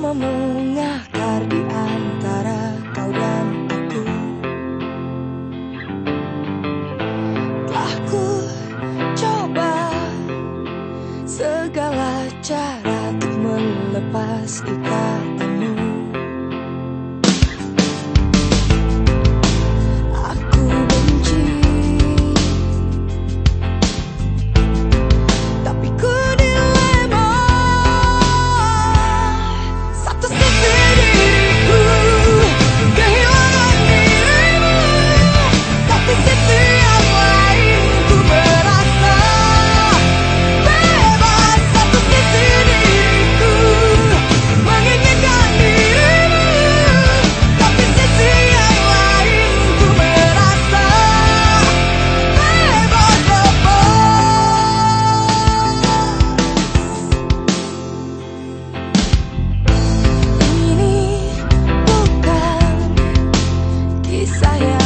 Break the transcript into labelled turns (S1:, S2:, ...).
S1: mengakar di antara kau dan aku. Telah ku coba segala cara untuk melepas ikat kasih sayang